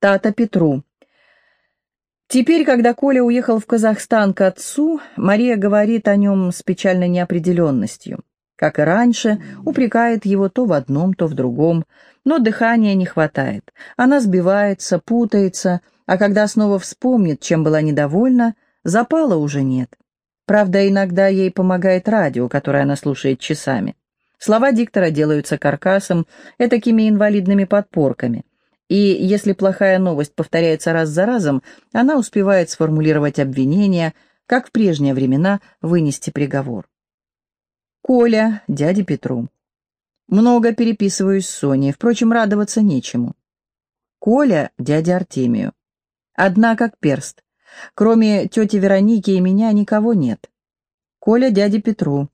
Тата Петру. Теперь, когда Коля уехал в Казахстан к отцу, Мария говорит о нем с печальной неопределенностью. Как и раньше, упрекает его то в одном, то в другом, но дыхания не хватает. Она сбивается, путается, а когда снова вспомнит, чем была недовольна, запала уже нет. Правда, иногда ей помогает радио, которое она слушает часами. Слова диктора делаются каркасом, этакими инвалидными подпорками. И если плохая новость повторяется раз за разом, она успевает сформулировать обвинение, как в прежние времена вынести приговор. Коля, дяде Петру. Много переписываюсь с Соней, впрочем, радоваться нечему. Коля, дяде Артемию. Одна как перст. Кроме тети Вероники и меня никого нет. Коля дяде Петру.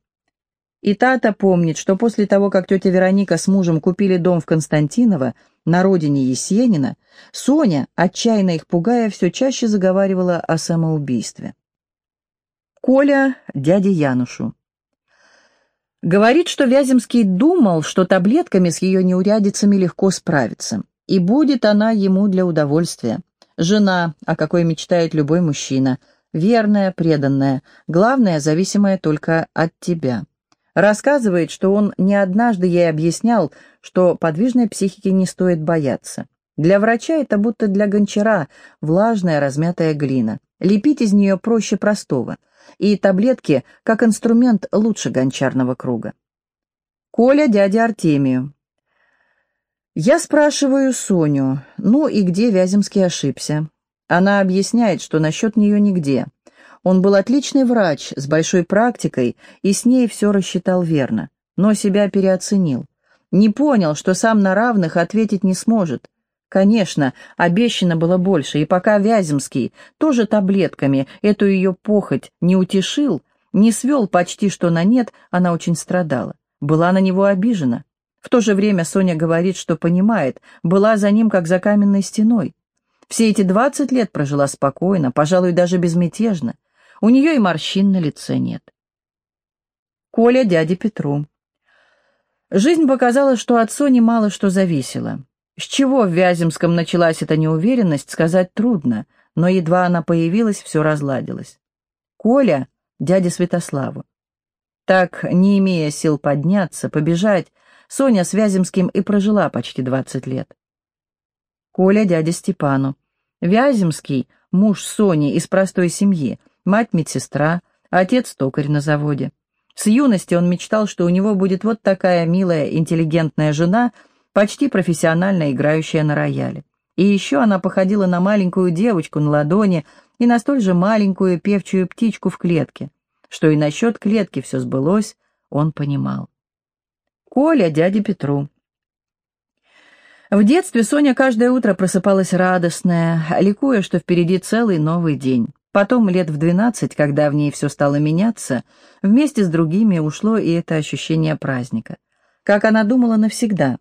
И Тата помнит, что после того, как тетя Вероника с мужем купили дом в Константиново, на родине Есенина, Соня, отчаянно их пугая, все чаще заговаривала о самоубийстве. Коля дяде Янушу. Говорит, что Вяземский думал, что таблетками с ее неурядицами легко справиться, и будет она ему для удовольствия. Жена, о какой мечтает любой мужчина, верная, преданная, главное, зависимая только от тебя. Рассказывает, что он не однажды ей объяснял, что подвижной психики не стоит бояться. Для врача это будто для гончара влажная размятая глина. Лепить из нее проще простого. И таблетки, как инструмент, лучше гончарного круга. Коля дядя Артемию. Я спрашиваю Соню, ну и где Вяземский ошибся? Она объясняет, что насчет нее нигде. Он был отличный врач, с большой практикой, и с ней все рассчитал верно, но себя переоценил. Не понял, что сам на равных ответить не сможет. Конечно, обещано было больше, и пока Вяземский тоже таблетками эту ее похоть не утешил, не свел почти что на нет, она очень страдала. Была на него обижена. В то же время Соня говорит, что понимает, была за ним как за каменной стеной. Все эти двадцать лет прожила спокойно, пожалуй, даже безмятежно. У нее и морщин на лице нет. Коля дяде Петру. Жизнь показала, что от Сони мало что зависело. С чего в Вяземском началась эта неуверенность, сказать трудно, но едва она появилась, все разладилось. Коля дяде Святославу. Так, не имея сил подняться, побежать, Соня с Вяземским и прожила почти двадцать лет. Коля дядя Степану. Вяземский, муж Сони из простой семьи, мать медсестра, отец токарь на заводе. С юности он мечтал, что у него будет вот такая милая, интеллигентная жена, почти профессионально играющая на рояле. И еще она походила на маленькую девочку на ладони и на столь же маленькую певчую птичку в клетке. Что и насчет клетки все сбылось, он понимал. Коля дяде Петру. В детстве Соня каждое утро просыпалась радостная, ликуя, что впереди целый новый день. Потом, лет в двенадцать, когда в ней все стало меняться, вместе с другими ушло и это ощущение праздника. Как она думала навсегда.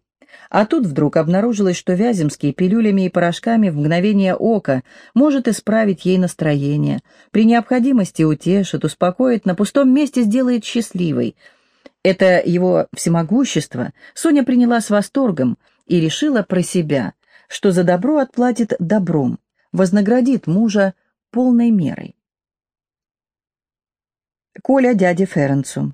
А тут вдруг обнаружилось, что Вяземский пилюлями и порошками в мгновение ока может исправить ей настроение, при необходимости утешит, успокоит, на пустом месте сделает счастливой — это его всемогущество Соня приняла с восторгом и решила про себя, что за добро отплатит добром, вознаградит мужа полной мерой. Коля дяде Ференцу.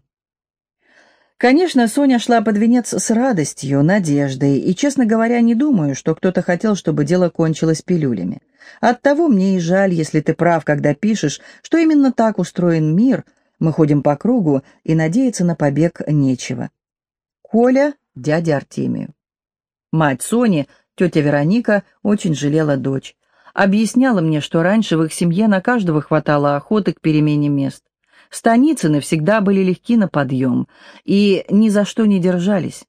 Конечно, Соня шла под венец с радостью, надеждой, и, честно говоря, не думаю, что кто-то хотел, чтобы дело кончилось пилюлями. Оттого мне и жаль, если ты прав, когда пишешь, что именно так устроен мир — мы ходим по кругу, и надеяться на побег нечего. Коля, дядя Артемию. Мать Сони, тетя Вероника, очень жалела дочь. Объясняла мне, что раньше в их семье на каждого хватало охоты к перемене мест. Станицыны всегда были легки на подъем и ни за что не держались.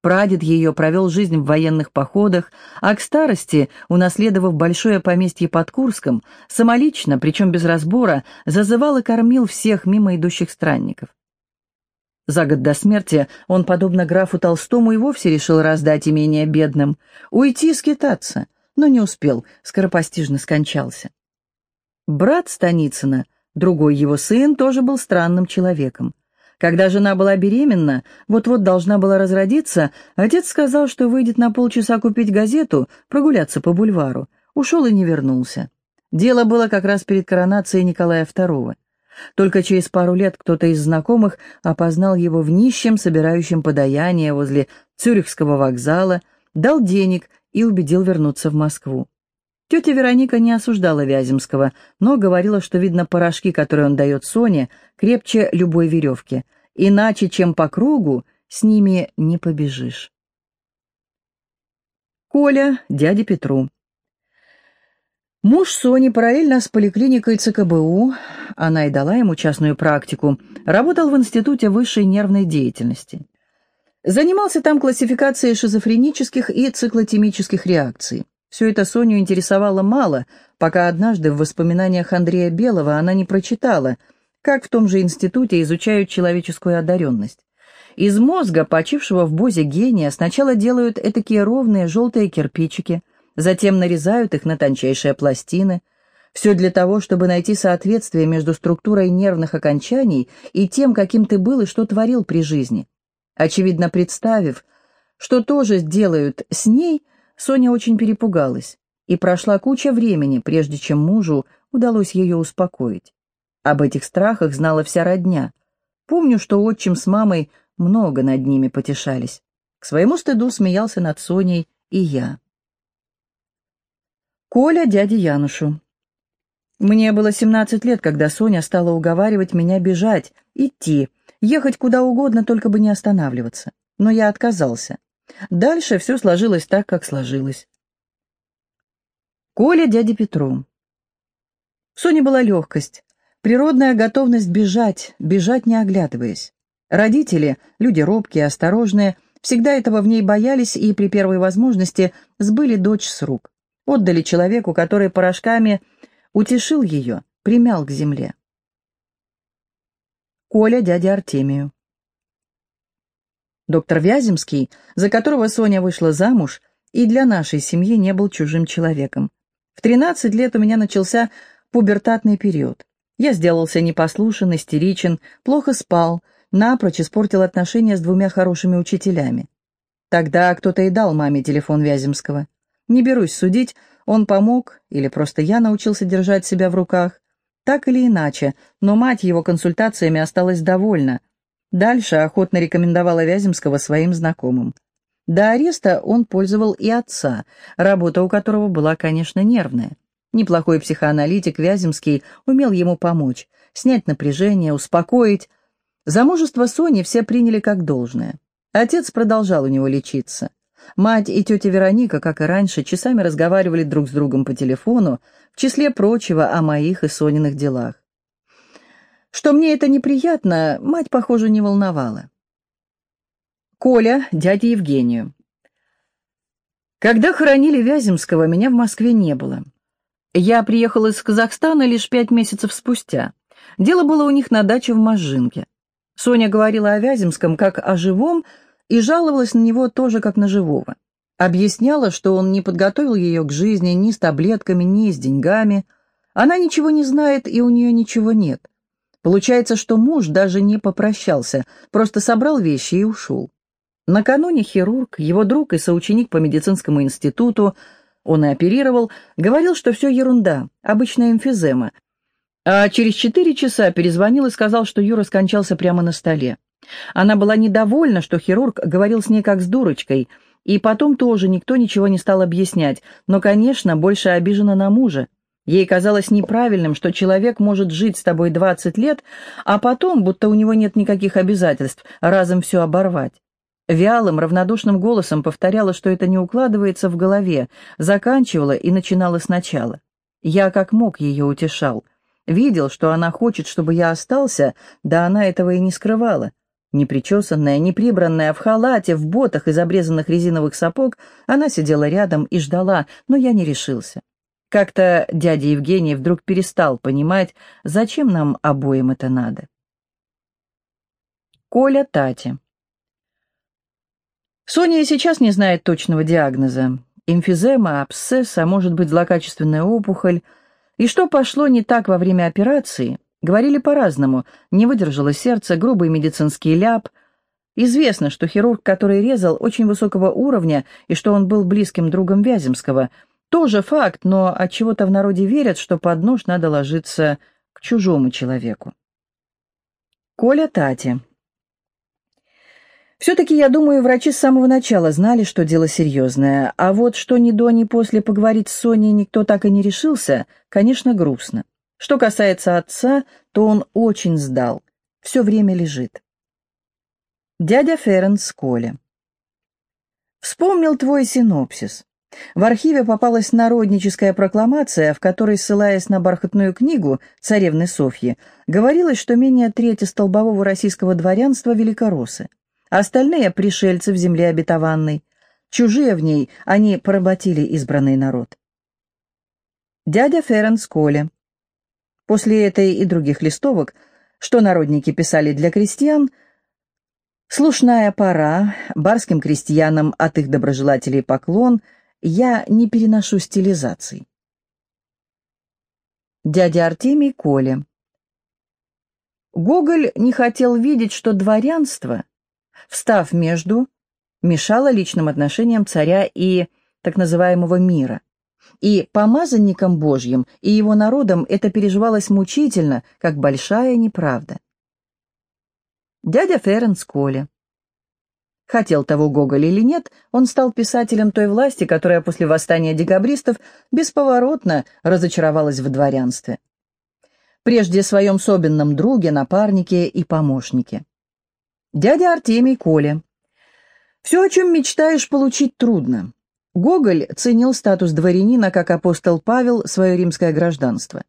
Прадед ее провел жизнь в военных походах, а к старости, унаследовав большое поместье под Курском, самолично, причем без разбора, зазывал и кормил всех мимо идущих странников. За год до смерти он, подобно графу Толстому, и вовсе решил раздать имение бедным, уйти скитаться, но не успел, скоропостижно скончался. Брат Станицына, другой его сын, тоже был странным человеком. Когда жена была беременна, вот-вот должна была разродиться, отец сказал, что выйдет на полчаса купить газету, прогуляться по бульвару. Ушел и не вернулся. Дело было как раз перед коронацией Николая II. Только через пару лет кто-то из знакомых опознал его в нищем, собирающем подаяние возле Цюрихского вокзала, дал денег и убедил вернуться в Москву. Тетя Вероника не осуждала Вяземского, но говорила, что, видно, порошки, которые он дает Соне, крепче любой веревки. Иначе, чем по кругу, с ними не побежишь. Коля, дяде Петру. Муж Сони параллельно с поликлиникой ЦКБУ, она и дала ему частную практику, работал в Институте высшей нервной деятельности. Занимался там классификацией шизофренических и циклотемических реакций. Все это Соню интересовало мало, пока однажды в воспоминаниях Андрея Белого она не прочитала, как в том же институте изучают человеческую одаренность. Из мозга, почившего в бозе гения, сначала делают этакие ровные желтые кирпичики – затем нарезают их на тончайшие пластины. Все для того, чтобы найти соответствие между структурой нервных окончаний и тем, каким ты был и что творил при жизни. Очевидно, представив, что тоже сделают с ней, Соня очень перепугалась, и прошла куча времени, прежде чем мужу удалось ее успокоить. Об этих страхах знала вся родня. Помню, что отчим с мамой много над ними потешались. К своему стыду смеялся над Соней и я. Коля дяде Янушу. Мне было 17 лет, когда Соня стала уговаривать меня бежать, идти, ехать куда угодно, только бы не останавливаться. Но я отказался. Дальше все сложилось так, как сложилось. Коля дяде Петру. В Соне была легкость, природная готовность бежать, бежать не оглядываясь. Родители, люди робкие, осторожные, всегда этого в ней боялись и при первой возможности сбыли дочь с рук отдали человеку, который порошками утешил ее, примял к земле. Коля дяде Артемию. Доктор Вяземский, за которого Соня вышла замуж, и для нашей семьи не был чужим человеком. В 13 лет у меня начался пубертатный период. Я сделался непослушен, истеричен, плохо спал, напрочь испортил отношения с двумя хорошими учителями. Тогда кто-то и дал маме телефон Вяземского. Не берусь судить, он помог или просто я научился держать себя в руках. Так или иначе, но мать его консультациями осталась довольна. Дальше охотно рекомендовала Вяземского своим знакомым. До ареста он пользовал и отца, работа у которого была, конечно, нервная. Неплохой психоаналитик Вяземский умел ему помочь, снять напряжение, успокоить. Замужество Сони все приняли как должное. Отец продолжал у него лечиться. Мать и тетя Вероника, как и раньше, часами разговаривали друг с другом по телефону, в числе прочего о моих и Сониных делах. Что мне это неприятно, мать, похоже, не волновала. Коля, дядя Евгению. Когда хоронили Вяземского, меня в Москве не было. Я приехал из Казахстана лишь пять месяцев спустя. Дело было у них на даче в Можжинке. Соня говорила о Вяземском как о живом, и жаловалась на него тоже как на живого. Объясняла, что он не подготовил ее к жизни ни с таблетками, ни с деньгами. Она ничего не знает, и у нее ничего нет. Получается, что муж даже не попрощался, просто собрал вещи и ушел. Накануне хирург, его друг и соученик по медицинскому институту, он и оперировал, говорил, что все ерунда, обычная эмфизема. А через четыре часа перезвонил и сказал, что Юра скончался прямо на столе. Она была недовольна, что хирург говорил с ней как с дурочкой, и потом тоже никто ничего не стал объяснять, но, конечно, больше обижена на мужа. Ей казалось неправильным, что человек может жить с тобой 20 лет, а потом, будто у него нет никаких обязательств, разом все оборвать. Вялым, равнодушным голосом повторяла, что это не укладывается в голове, заканчивала и начинала сначала. Я как мог ее утешал. Видел, что она хочет, чтобы я остался, да она этого и не скрывала. Непричесанная, неприбранная, в халате, в ботах из обрезанных резиновых сапог, она сидела рядом и ждала, но я не решился. Как-то дядя Евгений вдруг перестал понимать, зачем нам обоим это надо. Коля Тати Соня сейчас не знает точного диагноза. Эмфизема, абсцесс, а может быть злокачественная опухоль. И что пошло не так во время операции, Говорили по-разному. Не выдержало сердце, грубый медицинский ляп. Известно, что хирург, который резал, очень высокого уровня, и что он был близким другом Вяземского. Тоже факт, но от чего то в народе верят, что под нож надо ложиться к чужому человеку. Коля Тати. Все-таки, я думаю, врачи с самого начала знали, что дело серьезное, а вот что ни до, ни после поговорить с Соней никто так и не решился, конечно, грустно. Что касается отца, то он очень сдал, все время лежит. Дядя Ференс Коля. Вспомнил твой синопсис. В архиве попалась народническая прокламация, в которой, ссылаясь на бархатную книгу царевны Софьи, говорилось, что менее трети столбового российского дворянства великоросы. Остальные — пришельцы в земле обетованной. Чужие в ней, они поработили избранный народ. Дядя Ференс Коля. После этой и других листовок, что народники писали для крестьян, слушная пора, барским крестьянам от их доброжелателей поклон — я не переношу стилизаций. Дядя Артемий Коля. Гоголь не хотел видеть, что дворянство, встав между, мешало личным отношениям царя и так называемого мира. И помазанникам Божьим, и его народам это переживалось мучительно, как большая неправда. Дядя Ференс Коля. Хотел того Гоголь или нет, он стал писателем той власти, которая после восстания декабристов бесповоротно разочаровалась в дворянстве. Прежде своем собенном друге, напарнике и помощнике. Дядя Артемий Коля. Все, о чем мечтаешь, получить трудно. Гоголь ценил статус дворянина, как апостол Павел, свое римское гражданство.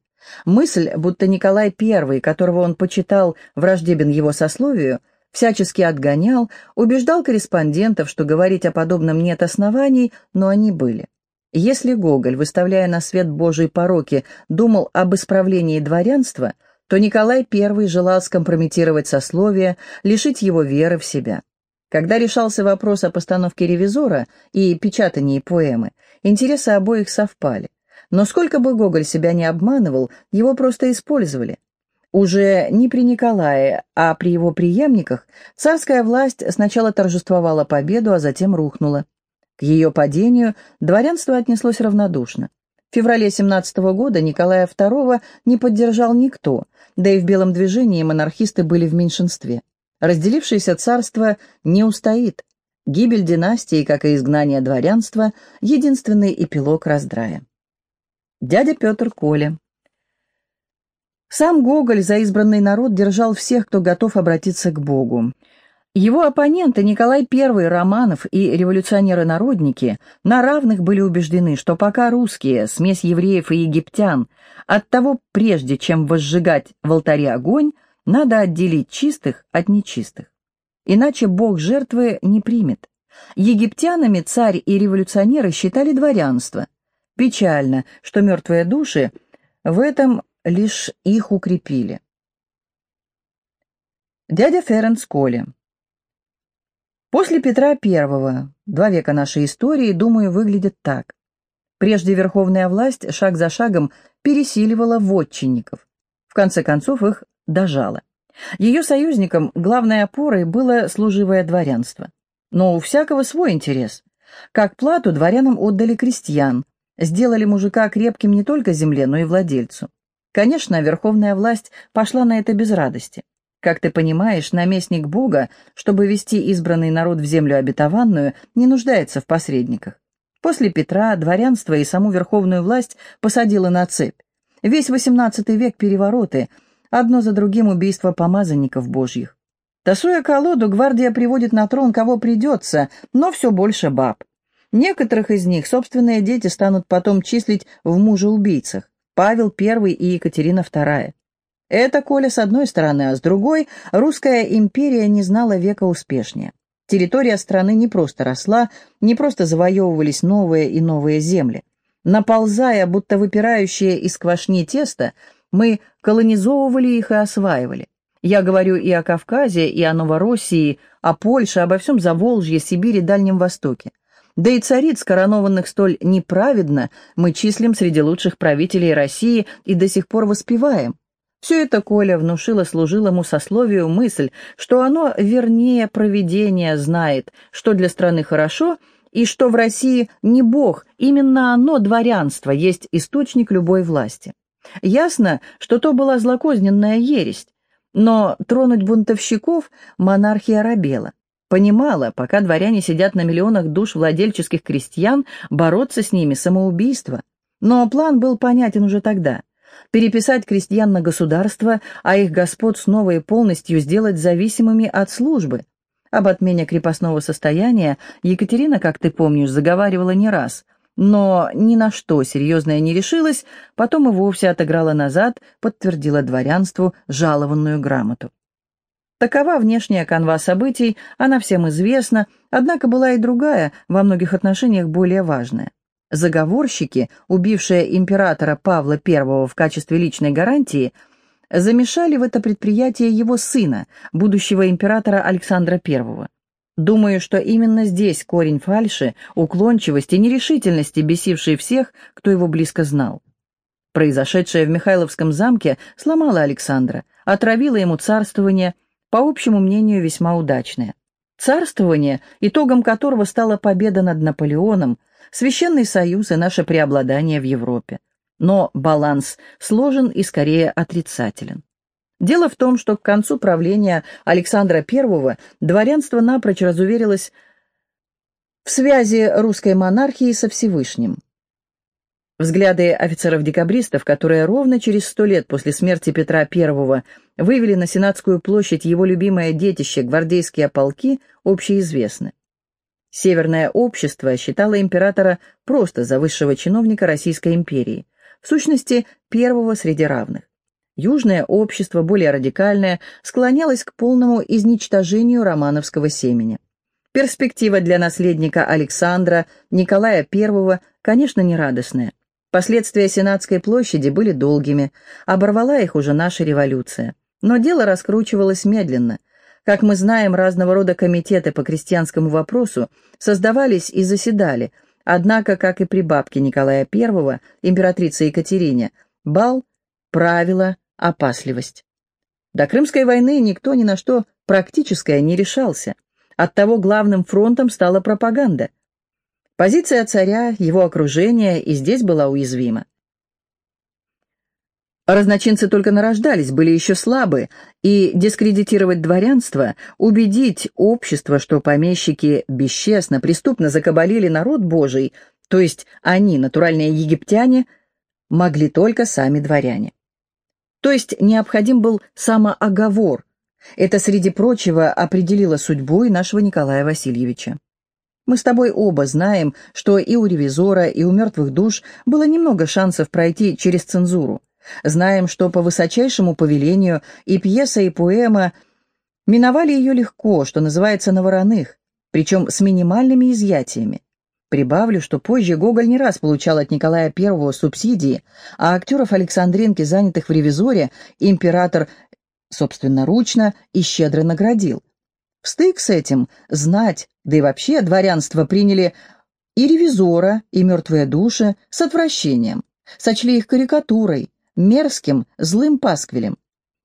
Мысль, будто Николай I, которого он почитал враждебен его сословию, всячески отгонял, убеждал корреспондентов, что говорить о подобном нет оснований, но они были. Если Гоголь, выставляя на свет Божий пороки, думал об исправлении дворянства, то Николай I желал скомпрометировать сословие, лишить его веры в себя. Когда решался вопрос о постановке ревизора и печатании поэмы, интересы обоих совпали. Но сколько бы Гоголь себя не обманывал, его просто использовали. Уже не при Николае, а при его преемниках царская власть сначала торжествовала победу, а затем рухнула. К ее падению дворянство отнеслось равнодушно. В феврале 17 года Николая II не поддержал никто, да и в белом движении монархисты были в меньшинстве. Разделившееся царство не устоит. Гибель династии, как и изгнание дворянства, единственный эпилог раздрая. Дядя Петр Коля сам Гоголь за избранный народ держал всех, кто готов обратиться к Богу. Его оппоненты Николай I, Романов и революционеры-народники на равных были убеждены, что пока русские, смесь евреев и египтян, от того, прежде чем возжигать в алтаре огонь, надо отделить чистых от нечистых. Иначе Бог жертвы не примет. Египтянами царь и революционеры считали дворянство. Печально, что мертвые души в этом лишь их укрепили. Дядя Ференс Коли. После Петра I, два века нашей истории, думаю, выглядит так. Прежде верховная власть шаг за шагом пересиливала вотчинников. В конце концов их дожала. Ее союзником главной опорой было служивое дворянство. Но у всякого свой интерес. Как плату дворянам отдали крестьян, сделали мужика крепким не только земле, но и владельцу. Конечно, верховная власть пошла на это без радости. Как ты понимаешь, наместник Бога, чтобы вести избранный народ в землю обетованную, не нуждается в посредниках. После Петра дворянство и саму верховную власть посадило на цепь. Весь XVIII век перевороты, одно за другим убийства помазанников божьих. Тасуя колоду, гвардия приводит на трон кого придется, но все больше баб. Некоторых из них собственные дети станут потом числить в мужа-убийцах. Павел I и Екатерина II. Это, Коля, с одной стороны, а с другой, русская империя не знала века успешнее. Территория страны не просто росла, не просто завоевывались новые и новые земли. Наползая, будто выпирающие из квашни тесто, мы колонизовывали их и осваивали. Я говорю и о Кавказе, и о Новороссии, о Польше, обо всем Заволжье, Сибири, Дальнем Востоке. Да и цариц, коронованных столь неправедно, мы числим среди лучших правителей России и до сих пор воспеваем. Все это Коля внушило служилому сословию мысль, что оно вернее проведения знает, что для страны хорошо, и что в России не Бог, именно оно, дворянство, есть источник любой власти. Ясно, что то была злокозненная ересь, но тронуть бунтовщиков монархия робела. Понимала, пока дворяне сидят на миллионах душ владельческих крестьян, бороться с ними самоубийство. Но план был понятен уже тогда. Переписать крестьян на государство, а их господ снова и полностью сделать зависимыми от службы. Об отмене крепостного состояния Екатерина, как ты помнишь, заговаривала не раз, но ни на что серьезное не решилась, потом и вовсе отыграла назад, подтвердила дворянству жалованную грамоту. Такова внешняя канва событий, она всем известна, однако была и другая, во многих отношениях более важная. Заговорщики, убившие императора Павла I в качестве личной гарантии, замешали в это предприятие его сына, будущего императора Александра I. Думаю, что именно здесь корень фальши, уклончивости, нерешительности, бесившей всех, кто его близко знал. Произошедшее в Михайловском замке сломало Александра, отравило ему царствование – по общему мнению, весьма удачное. Царствование, итогом которого стала победа над Наполеоном, Священный Союз и наше преобладание в Европе. Но баланс сложен и скорее отрицателен. Дело в том, что к концу правления Александра I дворянство напрочь разуверилось в связи русской монархии со Всевышним. Взгляды офицеров-декабристов, которые ровно через сто лет после смерти Петра I вывели на Сенатскую площадь его любимое детище гвардейские полки, общеизвестны. Северное общество считало императора просто за высшего чиновника Российской империи, в сущности, первого среди равных. Южное общество, более радикальное, склонялось к полному изничтожению романовского семени. Перспектива для наследника Александра, Николая I, конечно, нерадостная. Последствия Сенатской площади были долгими, оборвала их уже наша революция. Но дело раскручивалось медленно. Как мы знаем, разного рода комитеты по крестьянскому вопросу создавались и заседали, однако, как и при бабке Николая I, императрице Екатерине, бал правила опасливость. До Крымской войны никто ни на что практическое не решался. Оттого главным фронтом стала пропаганда. Позиция царя, его окружения и здесь была уязвима. Разночинцы только нарождались, были еще слабы, и дискредитировать дворянство, убедить общество, что помещики бесчестно, преступно закабалили народ Божий, то есть они, натуральные египтяне, могли только сами дворяне. То есть необходим был самооговор. Это, среди прочего, определило судьбу и нашего Николая Васильевича. Мы с тобой оба знаем, что и у ревизора, и у мертвых душ было немного шансов пройти через цензуру. Знаем, что по высочайшему повелению и пьеса, и поэма миновали ее легко, что называется, на вороных, причем с минимальными изъятиями. Прибавлю, что позже Гоголь не раз получал от Николая I субсидии, а актеров Александринки, занятых в «Ревизоре», император собственноручно и щедро наградил. В стык с этим знать, да и вообще дворянство приняли и ревизора, и мертвые души с отвращением, сочли их карикатурой, мерзким, злым пасквилем.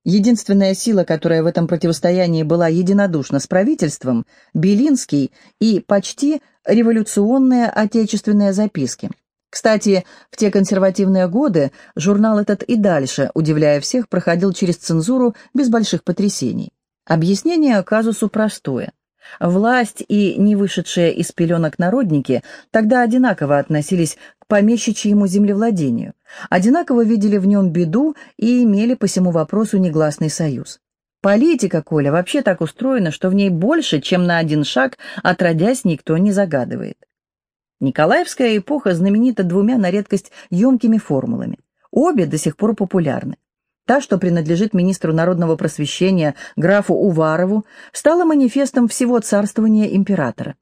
Единственная сила, которая в этом противостоянии была единодушна с правительством, Белинский и почти революционные отечественные записки. Кстати, в те консервативные годы журнал этот и дальше, удивляя всех, проходил через цензуру без больших потрясений. Объяснение казусу простое. Власть и не вышедшие из пеленок народники тогда одинаково относились к помещичьему землевладению, одинаково видели в нем беду и имели по всему вопросу негласный союз. Политика, Коля, вообще так устроена, что в ней больше, чем на один шаг, отродясь, никто не загадывает. Николаевская эпоха знаменита двумя на редкость емкими формулами. Обе до сих пор популярны. Та, что принадлежит министру народного просвещения графу Уварову, стала манифестом всего царствования императора.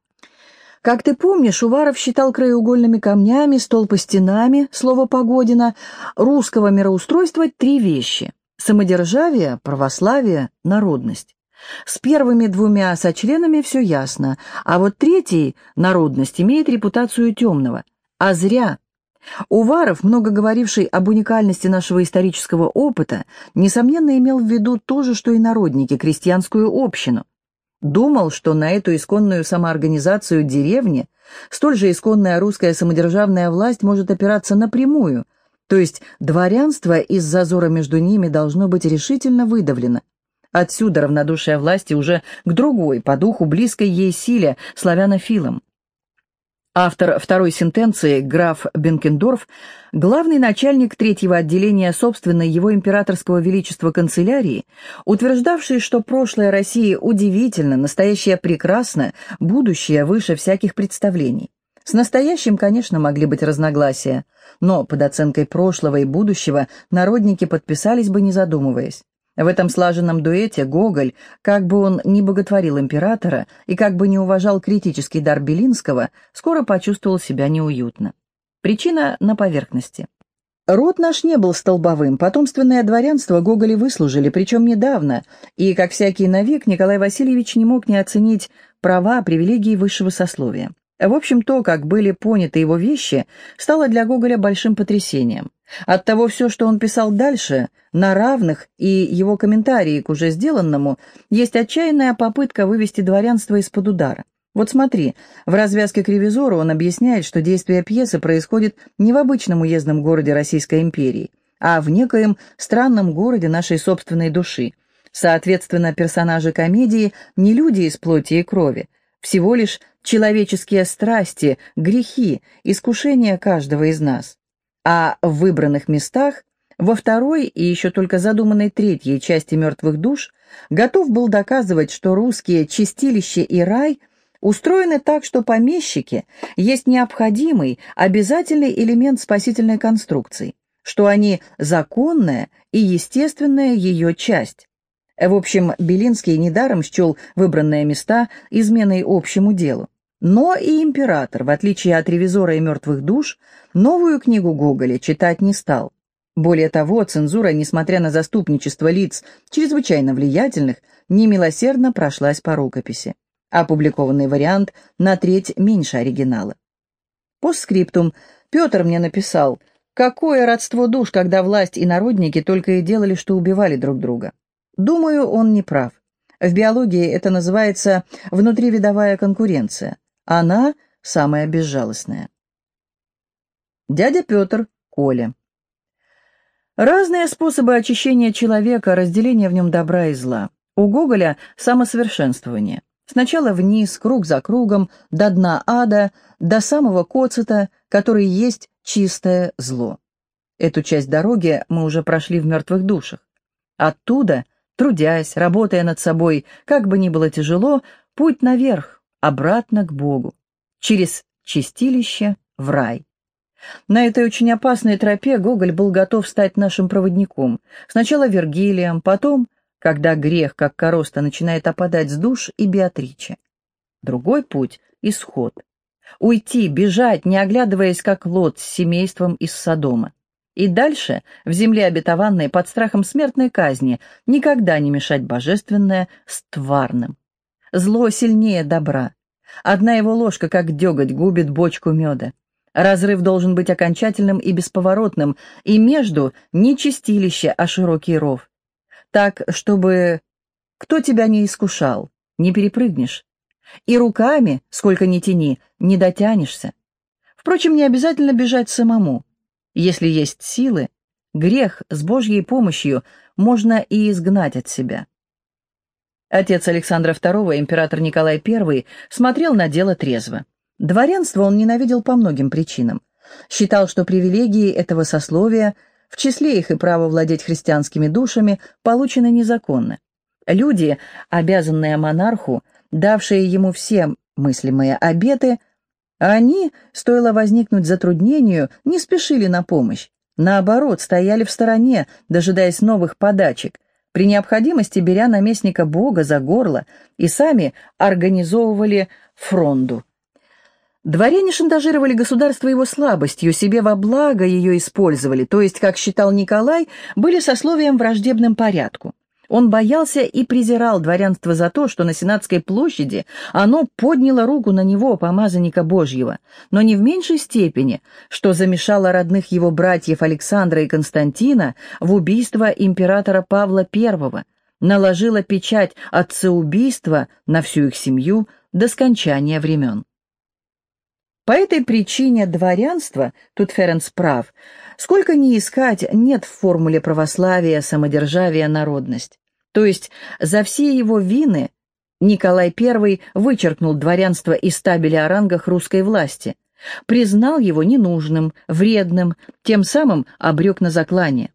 Как ты помнишь, Уваров считал краеугольными камнями, столпостенами, слово Погодина, русского мироустройства три вещи – самодержавие, православие, народность. С первыми двумя сочленами все ясно, а вот третий, народность, имеет репутацию темного. А зря, Уваров, много говоривший об уникальности нашего исторического опыта, несомненно имел в виду то же, что и народники, крестьянскую общину. Думал, что на эту исконную самоорганизацию деревни столь же исконная русская самодержавная власть может опираться напрямую, то есть дворянство из зазора между ними должно быть решительно выдавлено. Отсюда равнодушие власти уже к другой, по духу близкой ей силе, славянофилам. Автор второй сентенции, граф Бенкендорф, главный начальник третьего отделения собственной его императорского величества канцелярии, утверждавший, что прошлое России удивительно, настоящее прекрасно, будущее выше всяких представлений. С настоящим, конечно, могли быть разногласия, но под оценкой прошлого и будущего народники подписались бы, не задумываясь. В этом слаженном дуэте Гоголь, как бы он ни боготворил императора и как бы не уважал критический дар Белинского, скоро почувствовал себя неуютно. Причина на поверхности. Род наш не был столбовым, потомственное дворянство Гоголи выслужили, причем недавно, и, как всякий навек, Николай Васильевич не мог не оценить права, привилегии высшего сословия. В общем, то, как были поняты его вещи, стало для Гоголя большим потрясением. Оттого все, что он писал дальше, на равных, и его комментарии к уже сделанному, есть отчаянная попытка вывести дворянство из-под удара. Вот смотри, в развязке к ревизору он объясняет, что действие пьесы происходит не в обычном уездном городе Российской империи, а в некоем странном городе нашей собственной души. Соответственно, персонажи комедии не люди из плоти и крови, всего лишь человеческие страсти, грехи, искушения каждого из нас. А в выбранных местах, во второй и еще только задуманной третьей части «Мертвых душ», готов был доказывать, что русские чистилище и рай устроены так, что помещики есть необходимый, обязательный элемент спасительной конструкции, что они законная и естественная ее часть. В общем, Белинский недаром счел выбранные места изменой общему делу. Но и император, в отличие от «Ревизора и мертвых душ», новую книгу Гоголя читать не стал. Более того, цензура, несмотря на заступничество лиц, чрезвычайно влиятельных, немилосердно прошлась по рукописи. Опубликованный вариант на треть меньше оригинала. Постскриптум. Петр мне написал, какое родство душ, когда власть и народники только и делали, что убивали друг друга. Думаю, он не прав. В биологии это называется внутривидовая конкуренция. Она самая безжалостная. Дядя Петр, Коля. Разные способы очищения человека, разделения в нем добра и зла. У Гоголя самосовершенствование. Сначала вниз, круг за кругом, до дна ада, до самого коцета, который есть чистое зло. Эту часть дороги мы уже прошли в мертвых душах. Оттуда, трудясь, работая над собой, как бы ни было тяжело, путь наверх, обратно к Богу, через чистилище в рай. На этой очень опасной тропе Гоголь был готов стать нашим проводником. Сначала Вергилием, потом, когда грех, как короста, начинает опадать с душ, и Беатриче. Другой путь — исход. Уйти, бежать, не оглядываясь, как Лот с семейством из Содома. И дальше, в земле обетованной, под страхом смертной казни, никогда не мешать божественное с тварным. Зло сильнее добра. Одна его ложка, как деготь, губит бочку меда. Разрыв должен быть окончательным и бесповоротным, и между не чистилище, а широкий ров. Так, чтобы кто тебя не искушал, не перепрыгнешь. И руками, сколько ни тяни, не дотянешься. Впрочем, не обязательно бежать самому. Если есть силы, грех с Божьей помощью можно и изгнать от себя. Отец Александра II, император Николай I, смотрел на дело трезво. Дворянство он ненавидел по многим причинам. Считал, что привилегии этого сословия, в числе их и право владеть христианскими душами, получены незаконно. Люди, обязанные монарху, давшие ему все мыслимые обеты, они, стоило возникнуть затруднению, не спешили на помощь. Наоборот, стояли в стороне, дожидаясь новых подачек – при необходимости беря наместника Бога за горло и сами организовывали фронду. Дворяне шантажировали государство его слабостью, себе во благо ее использовали, то есть, как считал Николай, были сословием враждебным порядку. Он боялся и презирал дворянство за то, что на Сенатской площади оно подняло руку на него, помазанника Божьего, но не в меньшей степени, что замешало родных его братьев Александра и Константина в убийство императора Павла I, наложила печать отцеубийства на всю их семью до скончания времен. По этой причине дворянство, тут Ференс прав, сколько ни искать, нет в формуле православия, самодержавия, народность. То есть за все его вины Николай I вычеркнул дворянство из табеля о рангах русской власти, признал его ненужным, вредным, тем самым обрек на заклание.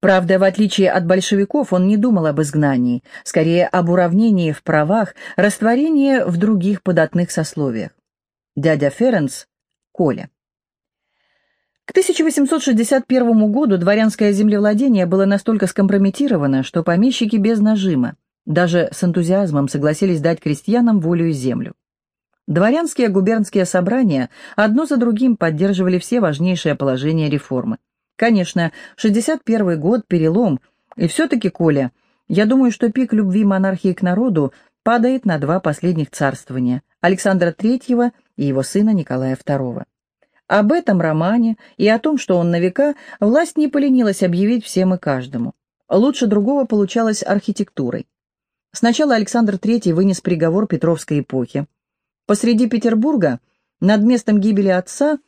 Правда, в отличие от большевиков, он не думал об изгнании, скорее об уравнении в правах, растворении в других податных сословиях дядя Ференс, Коля. К 1861 году дворянское землевладение было настолько скомпрометировано, что помещики без нажима, даже с энтузиазмом согласились дать крестьянам волю и землю. Дворянские губернские собрания одно за другим поддерживали все важнейшие положения реформы. Конечно, 61 год – перелом, и все-таки, Коля, я думаю, что пик любви монархии к народу падает на два последних царствования – Александра III и его сына Николая II. Об этом романе и о том, что он на века, власть не поленилась объявить всем и каждому. Лучше другого получалось архитектурой. Сначала Александр III вынес приговор Петровской эпохи. Посреди Петербурга, над местом гибели отца,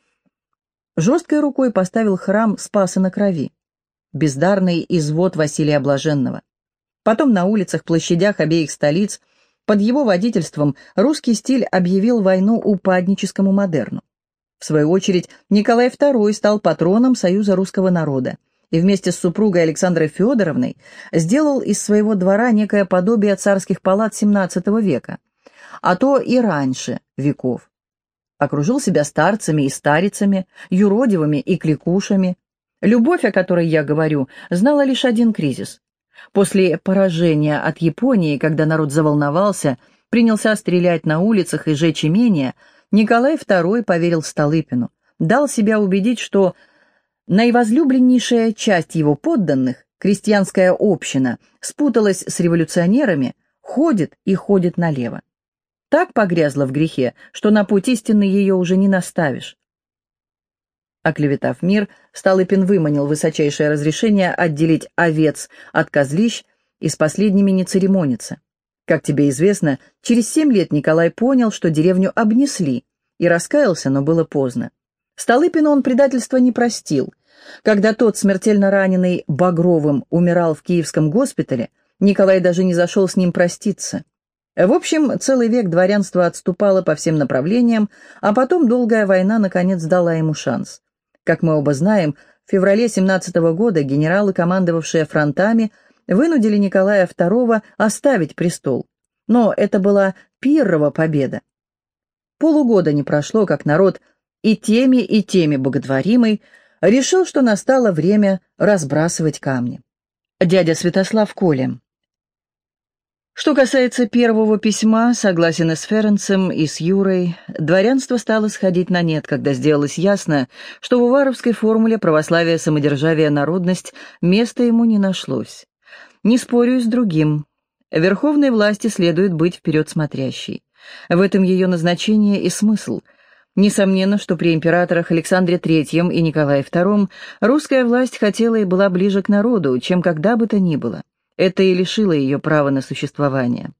жесткой рукой поставил храм Спаса на крови, бездарный извод Василия Блаженного. Потом на улицах, площадях обеих столиц – под его водительством русский стиль объявил войну упадническому модерну. В свою очередь, Николай II стал патроном Союза русского народа и вместе с супругой Александрой Федоровной сделал из своего двора некое подобие царских палат XVII века, а то и раньше веков. Окружил себя старцами и старицами, юродивыми и кликушами. Любовь, о которой я говорю, знала лишь один кризис После поражения от Японии, когда народ заволновался, принялся стрелять на улицах и жечь имения, Николай II поверил Столыпину, дал себя убедить, что наивозлюбленнейшая часть его подданных, крестьянская община, спуталась с революционерами, ходит и ходит налево. Так погрязла в грехе, что на путь истины ее уже не наставишь. Оклеветав мир, Столыпин выманил высочайшее разрешение отделить овец от козлищ и с последними не церемониться. Как тебе известно, через семь лет Николай понял, что деревню обнесли, и раскаялся, но было поздно. Столыпину он предательства не простил. Когда тот, смертельно раненый Багровым, умирал в киевском госпитале, Николай даже не зашел с ним проститься. В общем, целый век дворянство отступало по всем направлениям, а потом долгая война наконец дала ему шанс. Как мы оба знаем, в феврале 17 года генералы, командовавшие фронтами, вынудили Николая II оставить престол. Но это была Пиррова победа. Полугода не прошло, как народ и теми, и теми боготворимый решил, что настало время разбрасывать камни. Дядя Святослав Колем. Что касается первого письма, согласен и с Ференцем, и с Юрой, дворянство стало сходить на нет, когда сделалось ясно, что в уваровской формуле православие, самодержавие, народность места ему не нашлось. Не спорю с другим. Верховной власти следует быть вперед смотрящей. В этом ее назначение и смысл. Несомненно, что при императорах Александре III и Николае II русская власть хотела и была ближе к народу, чем когда бы то ни было. Это и лишило ее права на существование.